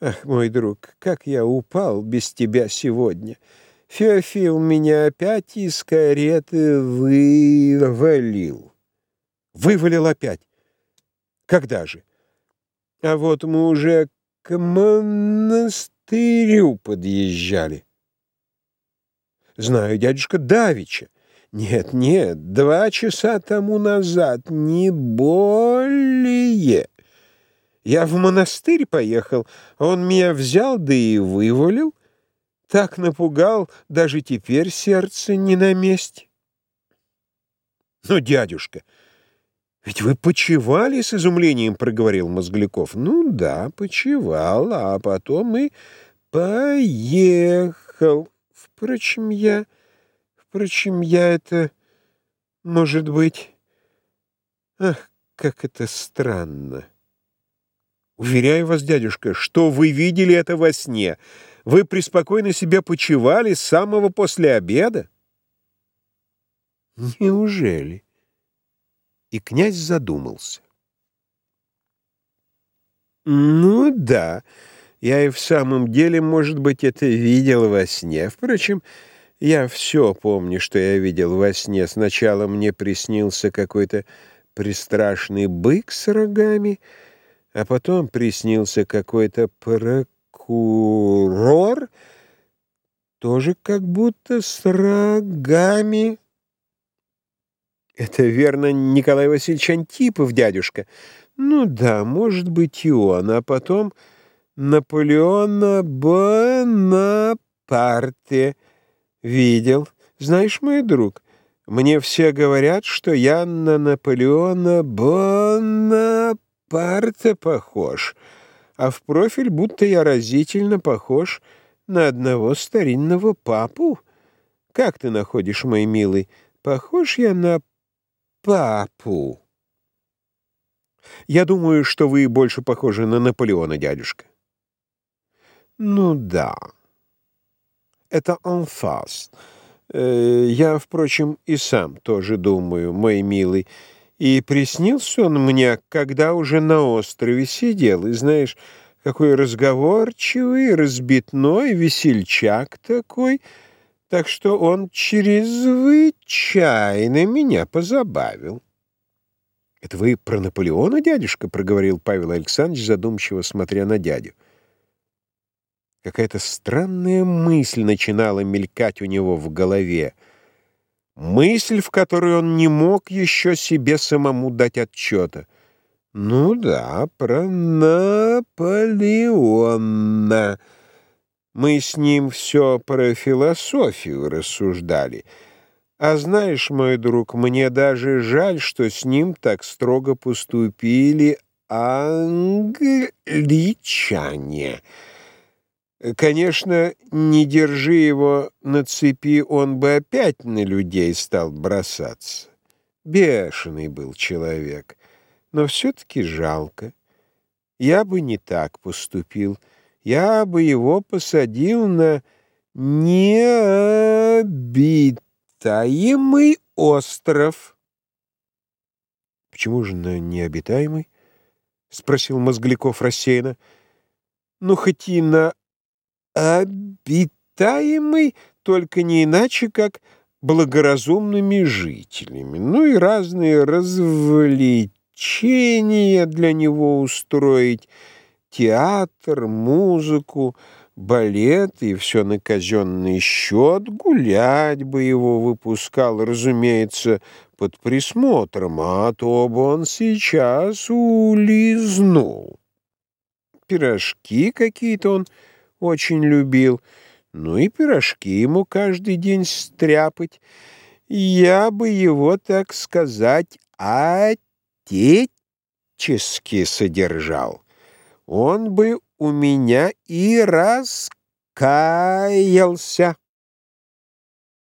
Ах, мой друг, как я упал без тебя сегодня! Феофил меня опять из кареты вывалил. Вывалил опять? Когда же? А вот мы уже к монастырю подъезжали. Знаю, дядюшка Давича. Нет, нет, два часа тому назад, не более. Я в монастырь поехал, он меня взял, да и вывалил. Так напугал, даже теперь сердце не на месте. Ну, дядюшка, ведь вы почевали с изумлением, проговорил Мозгляков. Ну да, почевал, а потом и поехал. Впрочем, я... Впрочем, я это... Может быть... Ах, как это странно. Уверяю вас, дядюшка, что вы видели это во сне. Вы преспокойно себя почивали с самого после обеда. Неужели? И князь задумался. Ну да, я и в самом деле, может быть, это видел во сне. Впрочем, я все помню, что я видел во сне. Сначала мне приснился какой-то пристрашный бык с рогами, а потом приснился какой-то прокурор, тоже как будто с рогами. Это верно Николай Васильевич Антипов, дядюшка. Ну да, может быть и он, а потом Наполеона Бонапарте видел. Знаешь, мой друг, мне все говорят, что я на Наполеона Бонапарте пар-то похож, а в профиль будто я разительно похож на одного старинного папу. Как ты находишь, мой милый, похож я на папу? Я думаю, что вы больше похожи на Наполеона, дядюшка. Ну да. Это анфас. Э, я, впрочем, и сам тоже думаю, мой милый. И приснился он мне, когда уже на острове сидел, и знаешь, какой разговорчивый, разбитной, весельчак такой, так что он чрезвычайно меня позабавил. — Это вы про Наполеона, дядюшка? — проговорил Павел Александрович, задумчиво смотря на дядю. Какая-то странная мысль начинала мелькать у него в голове — мысль, в которой он не мог еще себе самому дать отчета. «Ну да, про Наполеона. Мы с ним все про философию рассуждали. А знаешь, мой друг, мне даже жаль, что с ним так строго поступили англичане». Конечно, не держи его на цепи, он бы опять на людей стал бросаться. Бешеный был человек, но все-таки жалко. Я бы не так поступил. Я бы его посадил на необитаемый остров. — Почему же на необитаемый? — спросил Мозгляков рассеянно. — Ну, хоть и на обитаемый, только не иначе, как благоразумными жителями. Ну и разные развлечения для него устроить, театр, музыку, балет и все на казенный счет, гулять бы его выпускал, разумеется, под присмотром, а то бы он сейчас улизнул. Пирожки какие-то он очень любил. Ну и пирожки ему каждый день стряпать. Я бы его, так сказать, отечески содержал. Он бы у меня и раскаялся.